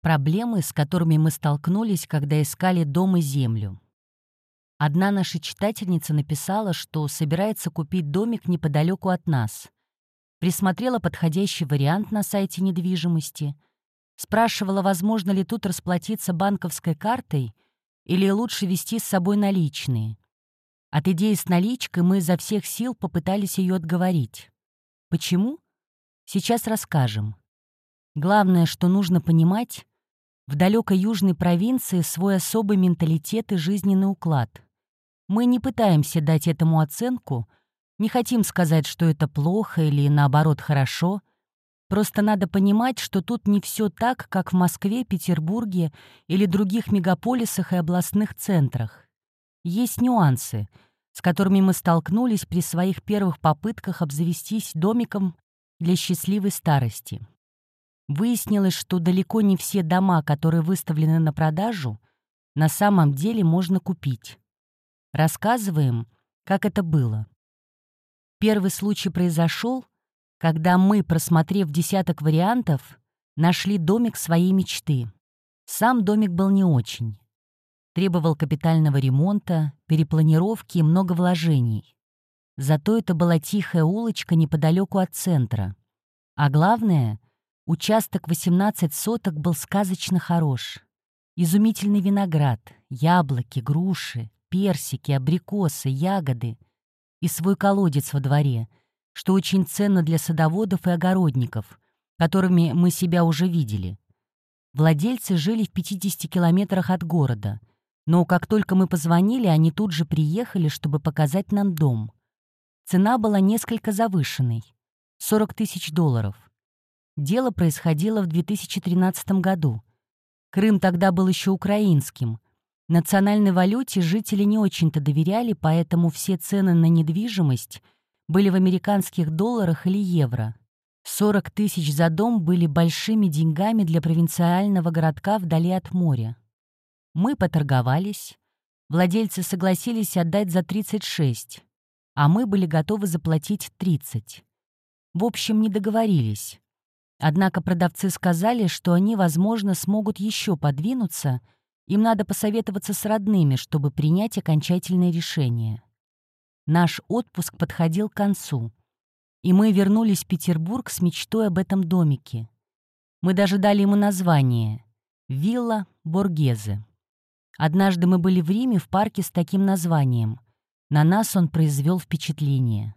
Проблемы, с которыми мы столкнулись, когда искали дом и землю. Одна наша читательница написала, что собирается купить домик неподалеку от нас. Присмотрела подходящий вариант на сайте недвижимости. Спрашивала, возможно ли тут расплатиться банковской картой или лучше вести с собой наличные. От идеи с наличкой мы изо всех сил попытались ее отговорить. Почему? Сейчас расскажем. Главное, что нужно понимать, в далекой южной провинции свой особый менталитет и жизненный уклад. Мы не пытаемся дать этому оценку, не хотим сказать, что это плохо или наоборот хорошо. Просто надо понимать, что тут не все так, как в Москве, Петербурге или других мегаполисах и областных центрах. Есть нюансы, с которыми мы столкнулись при своих первых попытках обзавестись домиком для счастливой старости. Выяснилось, что далеко не все дома, которые выставлены на продажу, на самом деле можно купить. Рассказываем, как это было. Первый случай произошел, когда мы, просмотрев десяток вариантов, нашли домик своей мечты. Сам домик был не очень. Требовал капитального ремонта, перепланировки и много вложений. Зато это была тихая улочка неподалеку от центра. А главное, участок 18 соток был сказочно хорош. Изумительный виноград, яблоки, груши, персики, абрикосы, ягоды и свой колодец во дворе, что очень ценно для садоводов и огородников, которыми мы себя уже видели. Владельцы жили в 50 километрах от города, но как только мы позвонили, они тут же приехали, чтобы показать нам дом. Цена была несколько завышенной — 40 тысяч долларов. Дело происходило в 2013 году. Крым тогда был еще украинским — Национальной валюте жители не очень-то доверяли, поэтому все цены на недвижимость были в американских долларах или евро. 40 тысяч за дом были большими деньгами для провинциального городка вдали от моря. Мы поторговались. Владельцы согласились отдать за 36, а мы были готовы заплатить 30. В общем, не договорились. Однако продавцы сказали, что они, возможно, смогут еще подвинуться — им надо посоветоваться с родными, чтобы принять окончательное решение. Наш отпуск подходил к концу, и мы вернулись в Петербург с мечтой об этом домике. Мы даже дали ему название — «Вилла Боргезе». Однажды мы были в Риме в парке с таким названием. На нас он произвел впечатление.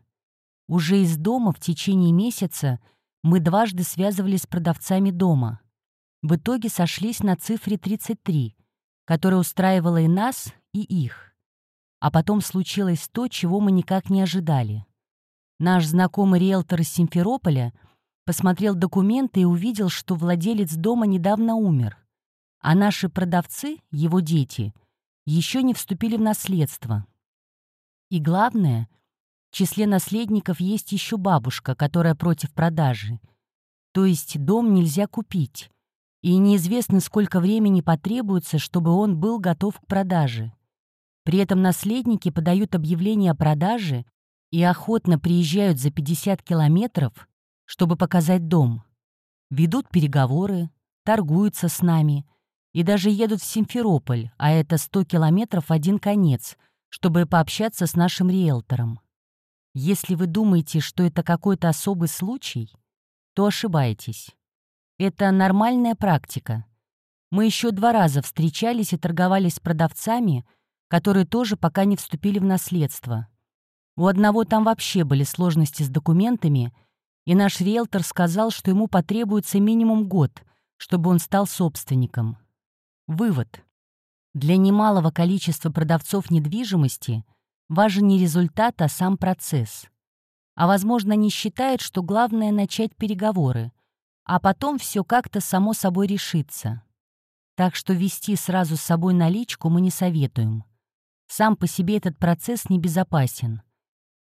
Уже из дома в течение месяца мы дважды связывались с продавцами дома. В итоге сошлись на цифре 33, которая устраивала и нас, и их. А потом случилось то, чего мы никак не ожидали. Наш знакомый риэлтор из Симферополя посмотрел документы и увидел, что владелец дома недавно умер, а наши продавцы, его дети, еще не вступили в наследство. И главное, в числе наследников есть еще бабушка, которая против продажи. То есть дом нельзя купить, и неизвестно, сколько времени потребуется, чтобы он был готов к продаже. При этом наследники подают объявление о продаже и охотно приезжают за 50 километров, чтобы показать дом. Ведут переговоры, торгуются с нами и даже едут в Симферополь, а это 100 километров один конец, чтобы пообщаться с нашим риэлтором. Если вы думаете, что это какой-то особый случай, то ошибаетесь. Это нормальная практика. Мы еще два раза встречались и торговались с продавцами, которые тоже пока не вступили в наследство. У одного там вообще были сложности с документами, и наш риэлтор сказал, что ему потребуется минимум год, чтобы он стал собственником. Вывод. Для немалого количества продавцов недвижимости важен не результат, а сам процесс. А, возможно, они считают, что главное — начать переговоры, а потом все как-то само собой решится. Так что вести сразу с собой наличку мы не советуем. Сам по себе этот процесс небезопасен.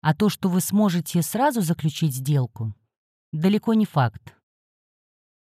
А то, что вы сможете сразу заключить сделку, далеко не факт.